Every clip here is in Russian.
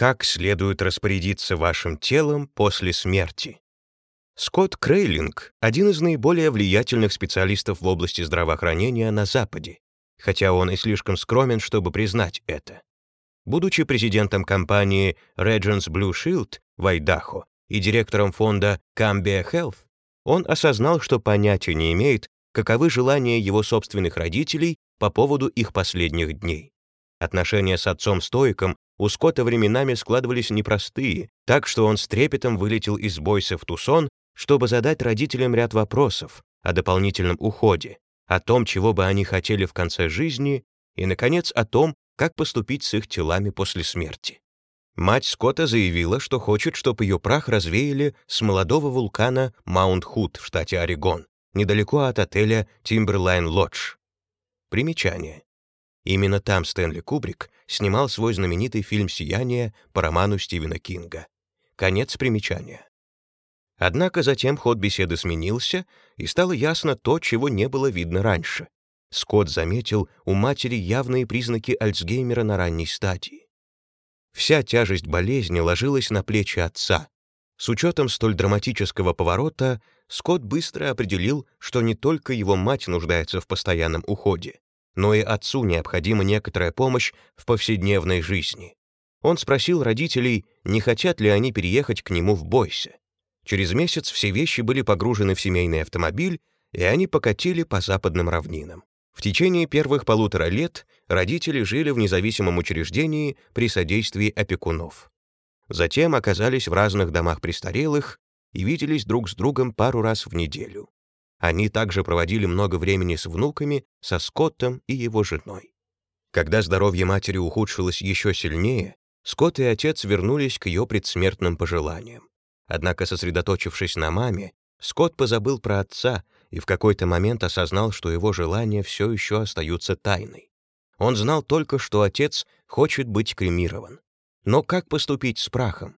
Как следует распорядиться вашим телом после смерти? Скотт Крейлинг — один из наиболее влиятельных специалистов в области здравоохранения на Западе, хотя он и слишком скромен, чтобы признать это. Будучи президентом компании Regents Blue Shield в Айдахо и директором фонда Cambia Health, он осознал, что понятия не имеет, каковы желания его собственных родителей по поводу их последних дней. Отношения с отцом-стоиком у Скотта временами складывались непростые, так что он с трепетом вылетел из Бойса в Тусон чтобы задать родителям ряд вопросов о дополнительном уходе, о том, чего бы они хотели в конце жизни, и, наконец, о том, как поступить с их телами после смерти. Мать Скотта заявила, что хочет, чтобы ее прах развеяли с молодого вулкана Маунт-Худ в штате Орегон, недалеко от отеля Тимберлайн Лодж. Примечание. Именно там Стэнли Кубрик снимал свой знаменитый фильм «Сияние» по роману Стивена Кинга. Конец примечания. Однако затем ход беседы сменился, и стало ясно то, чего не было видно раньше. Скотт заметил у матери явные признаки Альцгеймера на ранней стадии. Вся тяжесть болезни ложилась на плечи отца. С учетом столь драматического поворота, Скотт быстро определил, что не только его мать нуждается в постоянном уходе, но и отцу необходима некоторая помощь в повседневной жизни. Он спросил родителей, не хотят ли они переехать к нему в Бойсе. Через месяц все вещи были погружены в семейный автомобиль, и они покатили по западным равнинам. В течение первых полутора лет родители жили в независимом учреждении при содействии опекунов. Затем оказались в разных домах престарелых и виделись друг с другом пару раз в неделю. Они также проводили много времени с внуками, со Скоттом и его женой. Когда здоровье матери ухудшилось еще сильнее, Скотт и отец вернулись к ее предсмертным пожеланиям. Однако, сосредоточившись на маме, Скотт позабыл про отца и в какой-то момент осознал, что его желания все еще остаются тайной. Он знал только, что отец хочет быть кремирован. Но как поступить с прахом?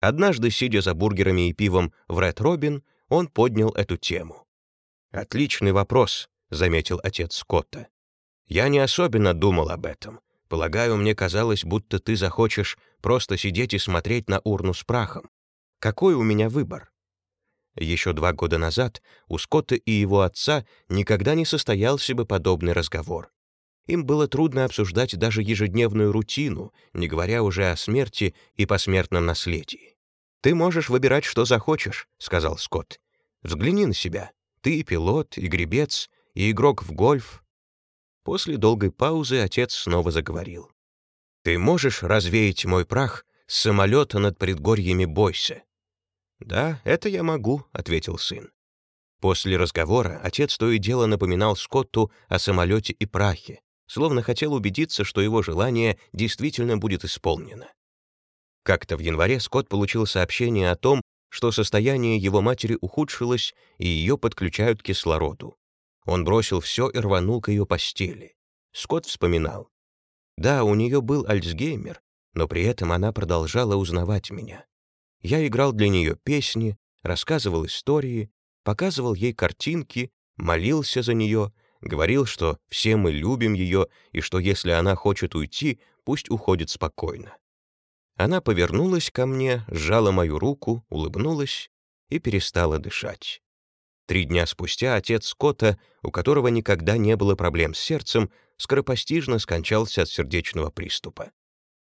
Однажды, сидя за бургерами и пивом в Ред Робин, он поднял эту тему. «Отличный вопрос», — заметил отец Скотта. «Я не особенно думал об этом. Полагаю, мне казалось, будто ты захочешь просто сидеть и смотреть на урну с прахом. Какой у меня выбор? Еще два года назад у Скотта и его отца никогда не состоялся бы подобный разговор. Им было трудно обсуждать даже ежедневную рутину, не говоря уже о смерти и посмертном наследии. «Ты можешь выбирать, что захочешь», — сказал Скотт. «Взгляни на себя. Ты и пилот, и гребец, и игрок в гольф». После долгой паузы отец снова заговорил. «Ты можешь развеять мой прах с самолета над предгорьями Бойся?» «Да, это я могу», — ответил сын. После разговора отец то и дело напоминал Скотту о самолете и прахе, словно хотел убедиться, что его желание действительно будет исполнено. Как-то в январе Скотт получил сообщение о том, что состояние его матери ухудшилось, и ее подключают к кислороду. Он бросил все и рванул к ее постели. Скотт вспоминал. Да, у нее был Альцгеймер, но при этом она продолжала узнавать меня. Я играл для нее песни, рассказывал истории, показывал ей картинки, молился за нее, говорил, что все мы любим ее и что если она хочет уйти, пусть уходит спокойно. Она повернулась ко мне, сжала мою руку, улыбнулась и перестала дышать. Три дня спустя отец Скотта, у которого никогда не было проблем с сердцем, скоропостижно скончался от сердечного приступа.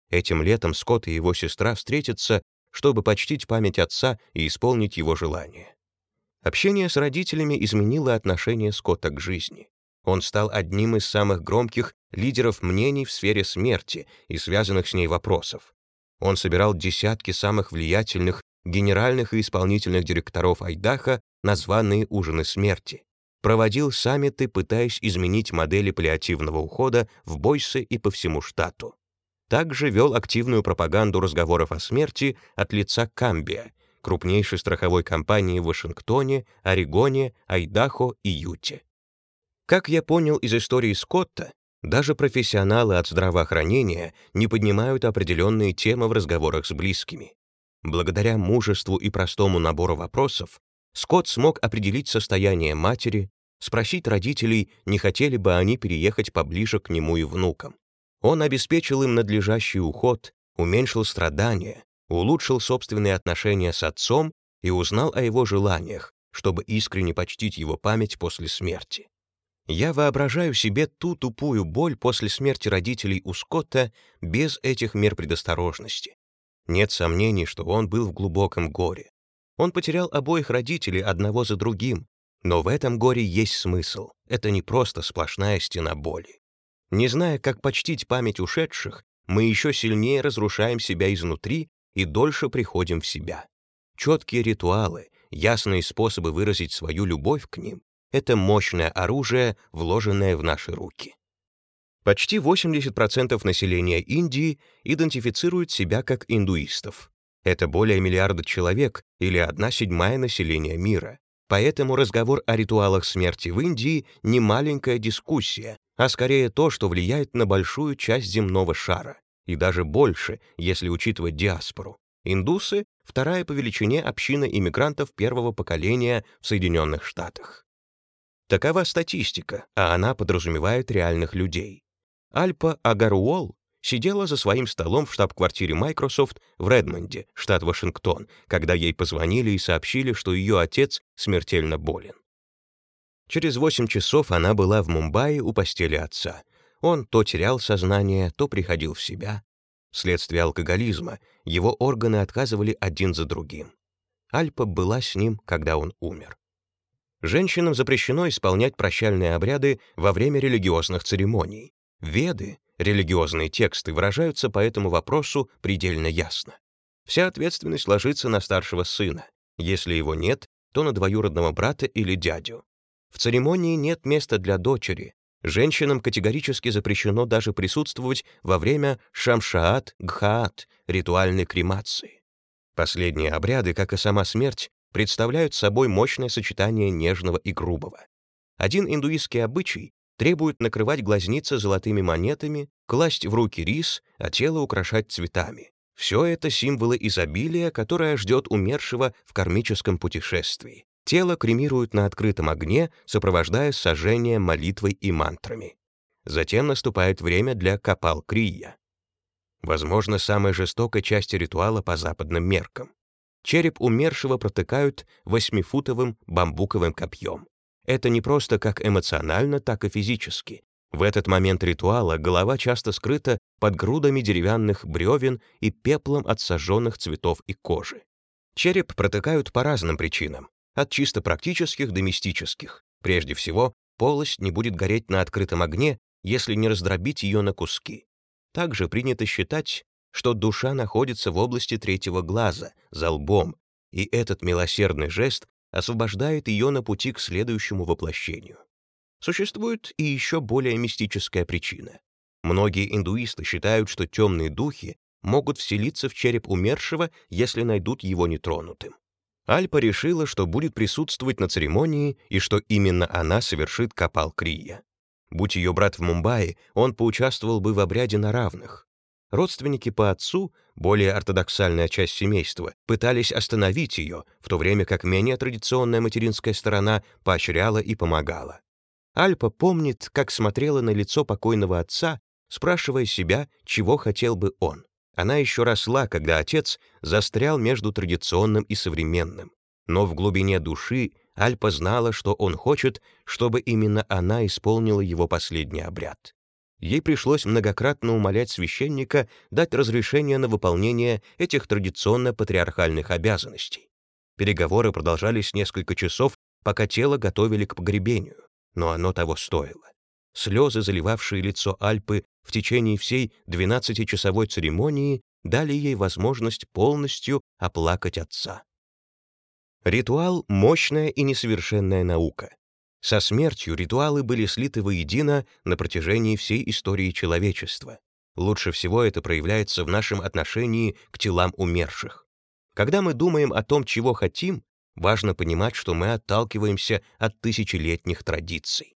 Этим летом Скотт и его сестра встретятся чтобы почтить память отца и исполнить его желание. Общение с родителями изменило отношение Скотта к жизни. Он стал одним из самых громких лидеров мнений в сфере смерти и связанных с ней вопросов. Он собирал десятки самых влиятельных генеральных и исполнительных директоров Айдаха на званые ужины смерти. Проводил саммиты, пытаясь изменить модели паллиативного ухода в Бойсе и по всему штату также вел активную пропаганду разговоров о смерти от лица Камбия, крупнейшей страховой компании в Вашингтоне, Орегоне, Айдахо и Юте. Как я понял из истории Скотта, даже профессионалы от здравоохранения не поднимают определенные темы в разговорах с близкими. Благодаря мужеству и простому набору вопросов, Скотт смог определить состояние матери, спросить родителей, не хотели бы они переехать поближе к нему и внукам. Он обеспечил им надлежащий уход, уменьшил страдания, улучшил собственные отношения с отцом и узнал о его желаниях, чтобы искренне почтить его память после смерти. Я воображаю себе ту тупую боль после смерти родителей у Скотта без этих мер предосторожности. Нет сомнений, что он был в глубоком горе. Он потерял обоих родителей одного за другим, но в этом горе есть смысл. Это не просто сплошная стена боли. Не зная, как почтить память ушедших, мы еще сильнее разрушаем себя изнутри и дольше приходим в себя. Четкие ритуалы, ясные способы выразить свою любовь к ним — это мощное оружие, вложенное в наши руки. Почти 80% населения Индии идентифицируют себя как индуистов. Это более миллиарда человек или одна седьмая населения мира. Поэтому разговор о ритуалах смерти в Индии не маленькая дискуссия, а скорее то, что влияет на большую часть земного шара, и даже больше, если учитывать диаспору. Индусы — вторая по величине община иммигрантов первого поколения в Соединенных Штатах. Такова статистика, а она подразумевает реальных людей. Альпа Агаруол сидела за своим столом в штаб-квартире Microsoft в Редмонде, штат Вашингтон, когда ей позвонили и сообщили, что ее отец смертельно болен. Через 8 часов она была в Мумбаи у постели отца. Он то терял сознание, то приходил в себя. Вследствие алкоголизма его органы отказывали один за другим. Альпа была с ним, когда он умер. Женщинам запрещено исполнять прощальные обряды во время религиозных церемоний. Веды, религиозные тексты, выражаются по этому вопросу предельно ясно. Вся ответственность ложится на старшего сына. Если его нет, то на двоюродного брата или дядю. В церемонии нет места для дочери. Женщинам категорически запрещено даже присутствовать во время шамшаат гхаат, ритуальной кремации. Последние обряды, как и сама смерть, представляют собой мощное сочетание нежного и грубого. Один индуистский обычай требует накрывать глазницы золотыми монетами, класть в руки рис, а тело украшать цветами. Все это символы изобилия, которое ждет умершего в кармическом путешествии. Тело кремируют на открытом огне, сопровождая сожжение молитвой и мантрами. Затем наступает время для капал-крия. Возможно, самой жестокой части ритуала по западным меркам. Череп умершего протыкают восьмифутовым бамбуковым копьем. Это не просто как эмоционально, так и физически. В этот момент ритуала голова часто скрыта под грудами деревянных бревен и пеплом от сожженных цветов и кожи. Череп протыкают по разным причинам, от чисто практических до мистических. Прежде всего, полость не будет гореть на открытом огне, если не раздробить ее на куски. Также принято считать, что душа находится в области третьего глаза, за лбом, и этот милосердный жест освобождает ее на пути к следующему воплощению. Существует и еще более мистическая причина. Многие индуисты считают, что темные духи могут вселиться в череп умершего, если найдут его нетронутым. Альпа решила, что будет присутствовать на церемонии и что именно она совершит капал Крия. Будь ее брат в Мумбаи, он поучаствовал бы в обряде на равных. Родственники по отцу, более ортодоксальная часть семейства, пытались остановить ее, в то время как менее традиционная материнская сторона поощряла и помогала. Альпа помнит, как смотрела на лицо покойного отца, спрашивая себя, чего хотел бы он. Она еще росла, когда отец застрял между традиционным и современным. Но в глубине души Альпа знала, что он хочет, чтобы именно она исполнила его последний обряд. Ей пришлось многократно умолять священника дать разрешение на выполнение этих традиционно патриархальных обязанностей. Переговоры продолжались несколько часов, пока тело готовили к погребению, но оно того стоило. Слезы, заливавшие лицо Альпы в течение всей 12-часовой церемонии, дали ей возможность полностью оплакать отца. Ритуал — мощная и несовершенная наука. Со смертью ритуалы были слиты воедино на протяжении всей истории человечества. Лучше всего это проявляется в нашем отношении к телам умерших. Когда мы думаем о том, чего хотим, важно понимать, что мы отталкиваемся от тысячелетних традиций.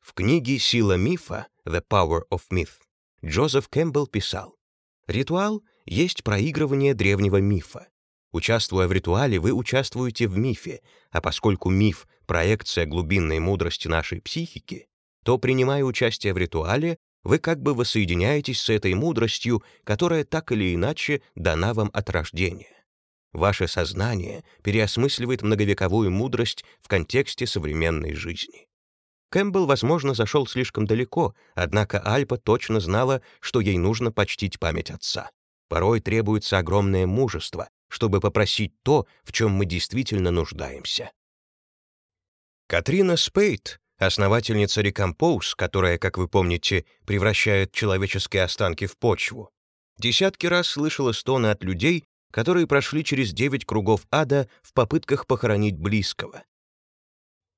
В книге «Сила мифа» «The Power of Myth» Джозеф Кэмпбелл писал, «Ритуал есть проигрывание древнего мифа. Участвуя в ритуале, вы участвуете в мифе, а поскольку миф — проекция глубинной мудрости нашей психики, то, принимая участие в ритуале, вы как бы воссоединяетесь с этой мудростью, которая так или иначе дана вам от рождения. Ваше сознание переосмысливает многовековую мудрость в контексте современной жизни. Кэмпбелл, возможно, зашел слишком далеко, однако Альпа точно знала, что ей нужно почтить память отца. Порой требуется огромное мужество, чтобы попросить то, в чем мы действительно нуждаемся. Катрина Спейт, основательница Recompose, которая, как вы помните, превращает человеческие останки в почву, десятки раз слышала стоны от людей, которые прошли через девять кругов ада в попытках похоронить близкого.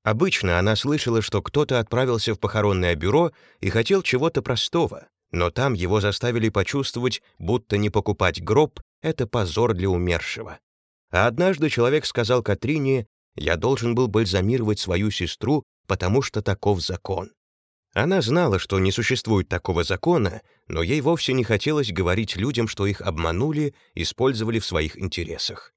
Обычно она слышала, что кто-то отправился в похоронное бюро и хотел чего-то простого, но там его заставили почувствовать, будто не покупать гроб — это позор для умершего. А однажды человек сказал Катрине, «Я должен был бальзамировать свою сестру, потому что таков закон». Она знала, что не существует такого закона, но ей вовсе не хотелось говорить людям, что их обманули, использовали в своих интересах.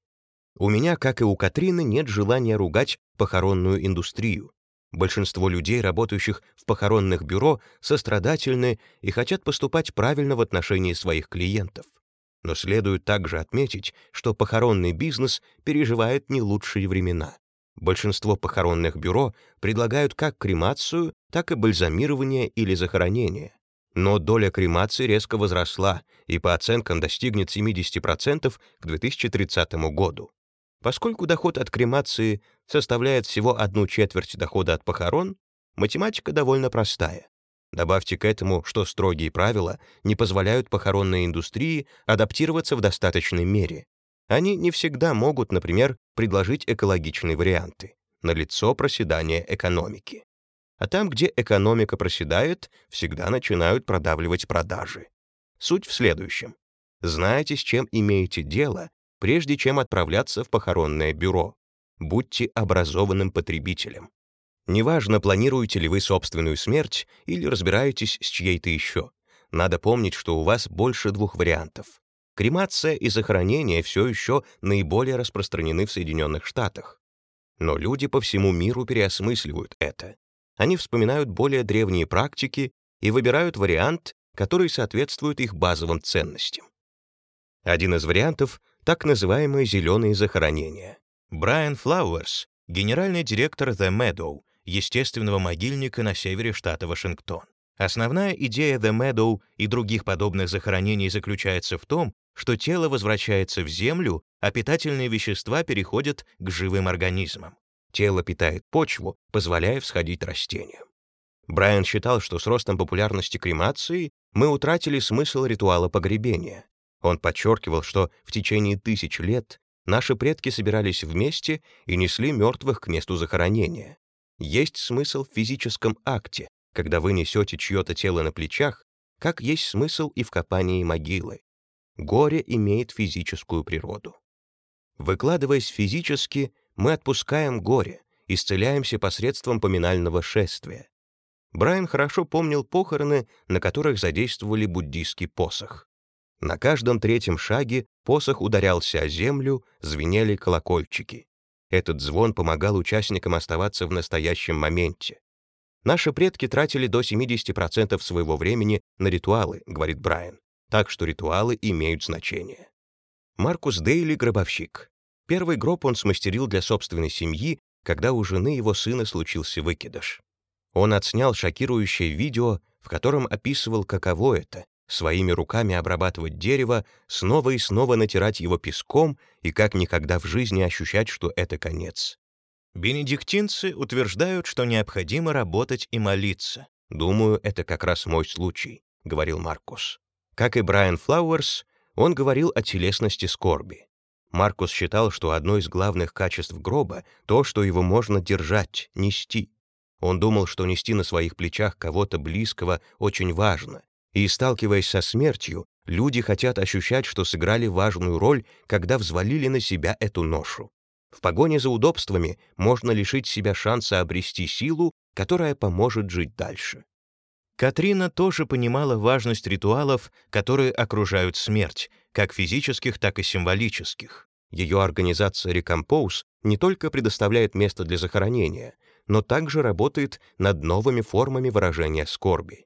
У меня, как и у Катрины, нет желания ругать похоронную индустрию. Большинство людей, работающих в похоронных бюро, сострадательны и хотят поступать правильно в отношении своих клиентов. Но следует также отметить, что похоронный бизнес переживает не лучшие времена. Большинство похоронных бюро предлагают как кремацию, так и бальзамирование или захоронение. Но доля кремации резко возросла и по оценкам достигнет 70% к 2030 году. Поскольку доход от кремации составляет всего одну четверть дохода от похорон, математика довольно простая. Добавьте к этому, что строгие правила не позволяют похоронной индустрии адаптироваться в достаточной мере, они не всегда могут, например, предложить экологичные варианты. Налицо проседание экономики. А там, где экономика проседает, всегда начинают продавливать продажи. Суть в следующем. Знаете, с чем имеете дело, прежде чем отправляться в похоронное бюро. Будьте образованным потребителем. Неважно, планируете ли вы собственную смерть или разбираетесь с чьей-то еще. Надо помнить, что у вас больше двух вариантов. Кремация и захоронение все еще наиболее распространены в Соединенных Штатах. Но люди по всему миру переосмысливают это. Они вспоминают более древние практики и выбирают вариант, который соответствует их базовым ценностям. Один из вариантов — так называемые зеленые захоронения. Брайан Флауэрс, генеральный директор The Meadow, естественного могильника на севере штата Вашингтон. Основная идея The Meadow и других подобных захоронений заключается в том, что тело возвращается в землю, а питательные вещества переходят к живым организмам. Тело питает почву, позволяя всходить растениям. Брайан считал, что с ростом популярности кремации мы утратили смысл ритуала погребения. Он подчеркивал, что в течение тысяч лет наши предки собирались вместе и несли мертвых к месту захоронения. Есть смысл в физическом акте, когда вы несете чье-то тело на плечах, как есть смысл и в копании могилы горе имеет физическую природу. Выкладываясь физически, мы отпускаем горе, исцеляемся посредством поминального шествия. Брайан хорошо помнил похороны, на которых задействовали буддийский посох. На каждом третьем шаге посох ударялся о землю, звенели колокольчики. Этот звон помогал участникам оставаться в настоящем моменте. Наши предки тратили до 70% своего времени на ритуалы, говорит Брайан так что ритуалы имеют значение. Маркус Дейли — гробовщик. Первый гроб он смастерил для собственной семьи, когда у жены его сына случился выкидыш. Он отснял шокирующее видео, в котором описывал, каково это — своими руками обрабатывать дерево, снова и снова натирать его песком и как никогда в жизни ощущать, что это конец. Бенедиктинцы утверждают, что необходимо работать и молиться. «Думаю, это как раз мой случай», — говорил Маркус. Как и Брайан Флауэрс, он говорил о телесности скорби. Маркус считал, что одно из главных качеств гроба — то, что его можно держать, нести. Он думал, что нести на своих плечах кого-то близкого очень важно, и, сталкиваясь со смертью, люди хотят ощущать, что сыграли важную роль, когда взвалили на себя эту ношу. В погоне за удобствами можно лишить себя шанса обрести силу, которая поможет жить дальше. Катрина тоже понимала важность ритуалов, которые окружают смерть, как физических, так и символических. Ее организация Recompose не только предоставляет место для захоронения, но также работает над новыми формами выражения скорби.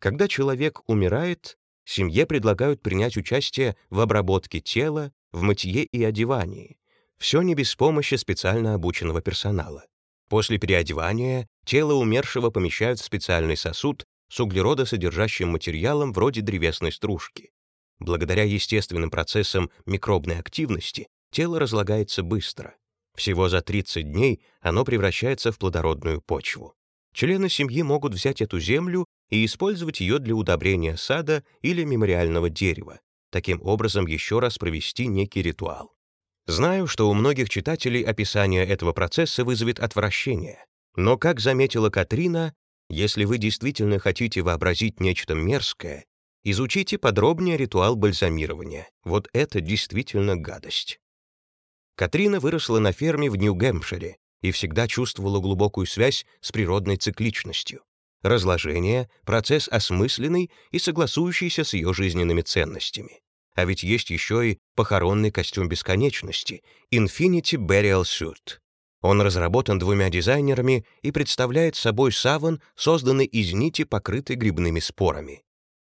Когда человек умирает, семье предлагают принять участие в обработке тела, в мытье и одевании. Все не без помощи специально обученного персонала. После переодевания тело умершего помещают в специальный сосуд с углеродосодержащим материалом вроде древесной стружки. Благодаря естественным процессам микробной активности тело разлагается быстро. Всего за 30 дней оно превращается в плодородную почву. Члены семьи могут взять эту землю и использовать ее для удобрения сада или мемориального дерева, таким образом еще раз провести некий ритуал. Знаю, что у многих читателей описание этого процесса вызовет отвращение, но, как заметила Катрина, если вы действительно хотите вообразить нечто мерзкое, изучите подробнее ритуал бальзамирования. Вот это действительно гадость. Катрина выросла на ферме в Нью-Гэмпшире и всегда чувствовала глубокую связь с природной цикличностью. Разложение — процесс осмысленный и согласующийся с ее жизненными ценностями. А ведь есть еще и похоронный костюм бесконечности Infinity Burial Suit. Он разработан двумя дизайнерами и представляет собой саван, созданный из нити, покрытой грибными спорами.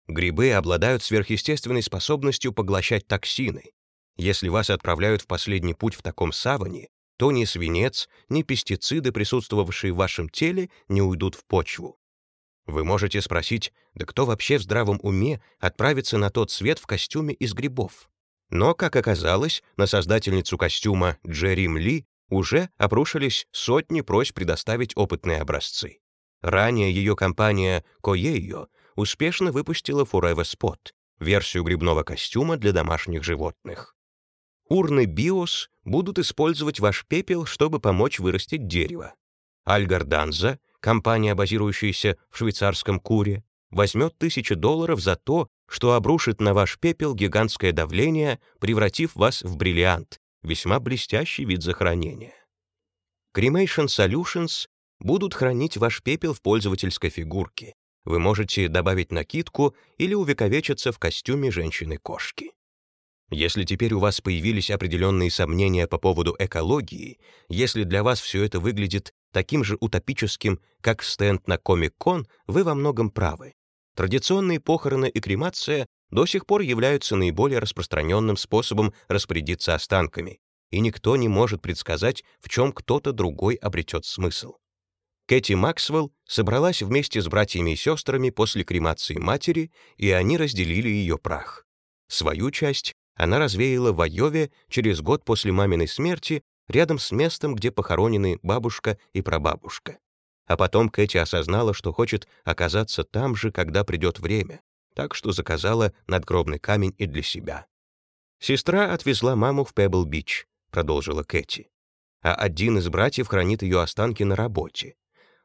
Грибы обладают сверхъестественной способностью поглощать токсины. Если вас отправляют в последний путь в таком саване, то ни свинец, ни пестициды, присутствовавшие в вашем теле, не уйдут в почву. Вы можете спросить, да кто вообще в здравом уме отправится на тот свет в костюме из грибов? Но, как оказалось, на создательницу костюма Джерим Ли уже обрушились сотни просьб предоставить опытные образцы. Ранее ее компания Коеио успешно выпустила Forever Spot, версию грибного костюма для домашних животных. Урны Биос будут использовать ваш пепел, чтобы помочь вырастить дерево. Альгарданза компания, базирующаяся в швейцарском Куре, возьмет тысячи долларов за то, что обрушит на ваш пепел гигантское давление, превратив вас в бриллиант, весьма блестящий вид захоронения. Cremation Solutions будут хранить ваш пепел в пользовательской фигурке. Вы можете добавить накидку или увековечиться в костюме женщины-кошки. Если теперь у вас появились определенные сомнения по поводу экологии, если для вас все это выглядит таким же утопическим, как стенд на Комик-кон, вы во многом правы. Традиционные похороны и кремация до сих пор являются наиболее распространенным способом распорядиться останками, и никто не может предсказать, в чем кто-то другой обретет смысл. Кэти Максвелл собралась вместе с братьями и сестрами после кремации матери, и они разделили ее прах. Свою часть она развеяла в Айове через год после маминой смерти рядом с местом, где похоронены бабушка и прабабушка. А потом Кэти осознала, что хочет оказаться там же, когда придет время, так что заказала надгробный камень и для себя. «Сестра отвезла маму в Пебл-Бич», — продолжила Кэти. «А один из братьев хранит ее останки на работе.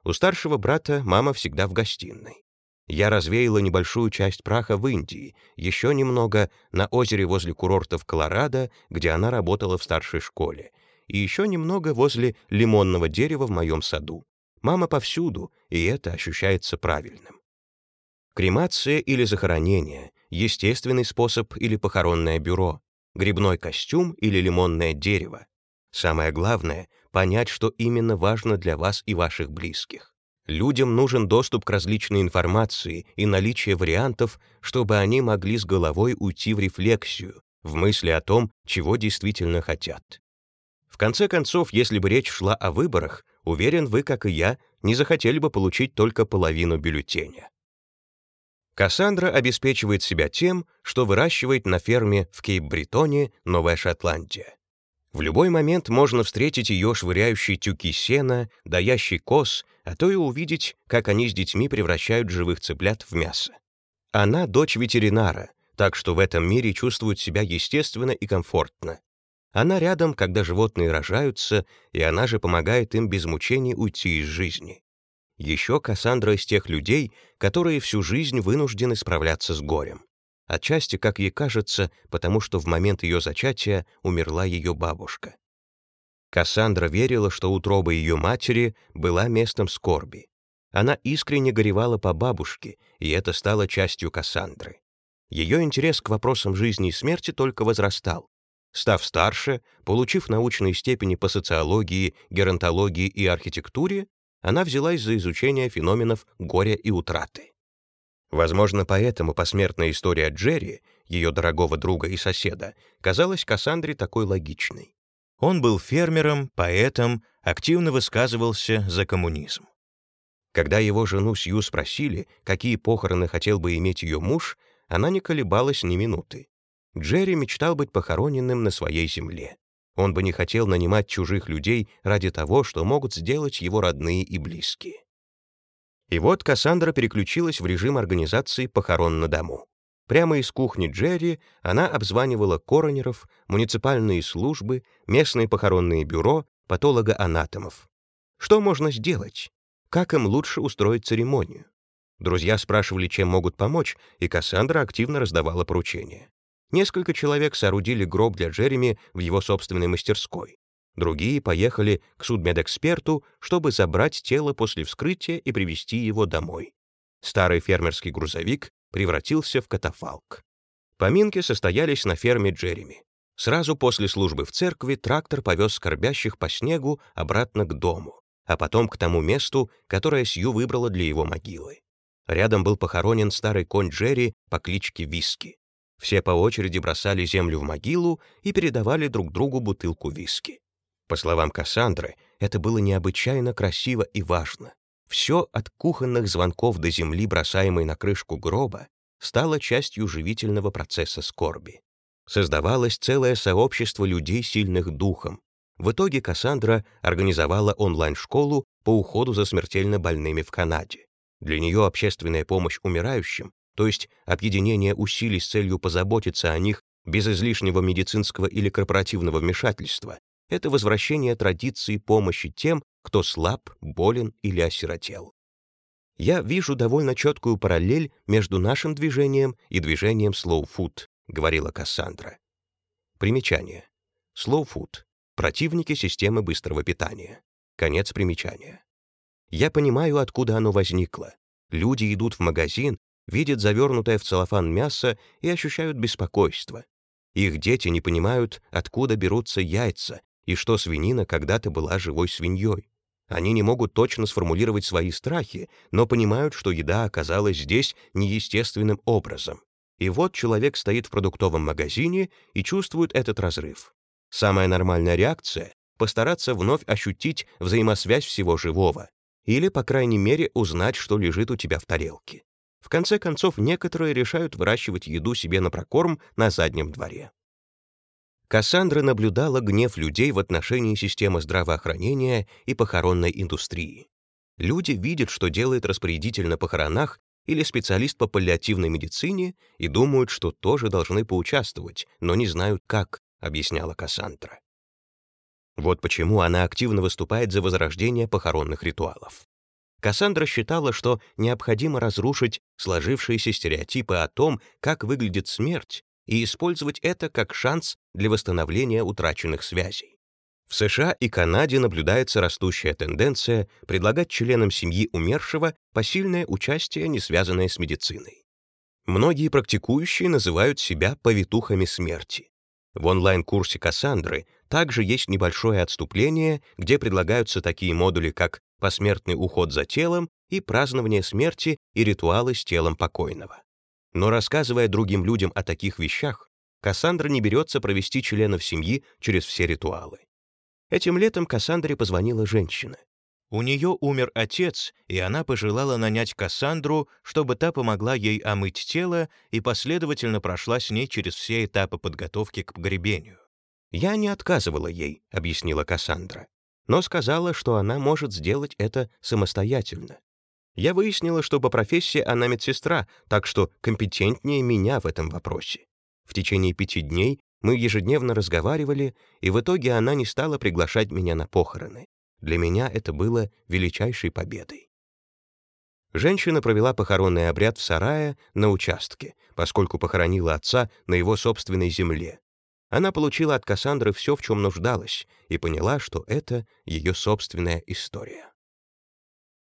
У старшего брата мама всегда в гостиной. Я развеяла небольшую часть праха в Индии, еще немного на озере возле курорта в Колорадо, где она работала в старшей школе, и еще немного возле лимонного дерева в моем саду. Мама повсюду, и это ощущается правильным. Кремация или захоронение, естественный способ или похоронное бюро, грибной костюм или лимонное дерево. Самое главное — понять, что именно важно для вас и ваших близких. Людям нужен доступ к различной информации и наличие вариантов, чтобы они могли с головой уйти в рефлексию, в мысли о том, чего действительно хотят. Конце концов, если бы речь шла о выборах, уверен, вы, как и я, не захотели бы получить только половину бюллетеня. Кассандра обеспечивает себя тем, что выращивает на ферме в Кейп-Бретоне, Новая Шотландия. В любой момент можно встретить ее швыряющей тюки сена, даящий коз, а то и увидеть, как они с детьми превращают живых цыплят в мясо. Она дочь ветеринара, так что в этом мире чувствует себя естественно и комфортно. Она рядом, когда животные рожаются, и она же помогает им без мучений уйти из жизни. Еще Кассандра из тех людей, которые всю жизнь вынуждены справляться с горем. Отчасти, как ей кажется, потому что в момент ее зачатия умерла ее бабушка. Кассандра верила, что утроба ее матери была местом скорби. Она искренне горевала по бабушке, и это стало частью Кассандры. Ее интерес к вопросам жизни и смерти только возрастал. Став старше, получив научные степени по социологии, геронтологии и архитектуре, она взялась за изучение феноменов горя и утраты. Возможно, поэтому посмертная история Джерри, ее дорогого друга и соседа, казалась Кассандре такой логичной. Он был фермером, поэтом, активно высказывался за коммунизм. Когда его жену Сью спросили, какие похороны хотел бы иметь ее муж, она не колебалась ни минуты. Джерри мечтал быть похороненным на своей земле. Он бы не хотел нанимать чужих людей ради того, что могут сделать его родные и близкие. И вот Кассандра переключилась в режим организации похорон на дому. Прямо из кухни Джерри она обзванивала коронеров, муниципальные службы, местные похоронные бюро, патолога-анатомов. Что можно сделать? Как им лучше устроить церемонию? Друзья спрашивали, чем могут помочь, и Кассандра активно раздавала поручения. Несколько человек соорудили гроб для Джереми в его собственной мастерской. Другие поехали к судмедэксперту, чтобы забрать тело после вскрытия и привезти его домой. Старый фермерский грузовик превратился в катафалк. Поминки состоялись на ферме Джереми. Сразу после службы в церкви трактор повез скорбящих по снегу обратно к дому, а потом к тому месту, которое Сью выбрала для его могилы. Рядом был похоронен старый конь Джерри по кличке Виски. Все по очереди бросали землю в могилу и передавали друг другу бутылку виски. По словам Кассандры, это было необычайно красиво и важно. Все от кухонных звонков до земли, бросаемой на крышку гроба, стало частью живительного процесса скорби. Создавалось целое сообщество людей, сильных духом. В итоге Кассандра организовала онлайн-школу по уходу за смертельно больными в Канаде. Для нее общественная помощь умирающим, то есть объединение усилий с целью позаботиться о них без излишнего медицинского или корпоративного вмешательства, это возвращение традиции помощи тем, кто слаб, болен или осиротел. Я вижу довольно четкую параллель между нашим движением и движением Slow Food, говорила Кассандра. Примечание. Slow Food — противники системы быстрого питания. Конец примечания. Я понимаю, откуда оно возникло. Люди идут в магазин, видят завернутое в целлофан мясо и ощущают беспокойство. Их дети не понимают, откуда берутся яйца, и что свинина когда-то была живой свиньей. Они не могут точно сформулировать свои страхи, но понимают, что еда оказалась здесь неестественным образом. И вот человек стоит в продуктовом магазине и чувствует этот разрыв. Самая нормальная реакция — постараться вновь ощутить взаимосвязь всего живого, или, по крайней мере, узнать, что лежит у тебя в тарелке. В конце концов, некоторые решают выращивать еду себе на прокорм на заднем дворе. Кассандра наблюдала гнев людей в отношении системы здравоохранения и похоронной индустрии. Люди видят, что делает распорядитель на похоронах или специалист по паллиативной медицине и думают, что тоже должны поучаствовать, но не знают как, объясняла Кассандра. Вот почему она активно выступает за возрождение похоронных ритуалов. Кассандра считала, что необходимо разрушить сложившиеся стереотипы о том, как выглядит смерть, и использовать это как шанс для восстановления утраченных связей. В США и Канаде наблюдается растущая тенденция предлагать членам семьи умершего посильное участие, не связанное с медициной. Многие практикующие называют себя повитухами смерти. В онлайн-курсе Кассандры также есть небольшое отступление, где предлагаются такие модули, как посмертный уход за телом и празднование смерти и ритуалы с телом покойного. Но рассказывая другим людям о таких вещах, Кассандра не берется провести членов семьи через все ритуалы. Этим летом Кассандре позвонила женщина. У нее умер отец, и она пожелала нанять Кассандру, чтобы та помогла ей омыть тело и последовательно прошла с ней через все этапы подготовки к погребению. «Я не отказывала ей», — объяснила Кассандра, но сказала, что она может сделать это самостоятельно. Я выяснила, что по профессии она медсестра, так что компетентнее меня в этом вопросе. В течение пяти дней мы ежедневно разговаривали, и в итоге она не стала приглашать меня на похороны. Для меня это было величайшей победой. Женщина провела похоронный обряд в сарае на участке, поскольку похоронила отца на его собственной земле. Она получила от Кассандры все, в чем нуждалась, и поняла, что это ее собственная история.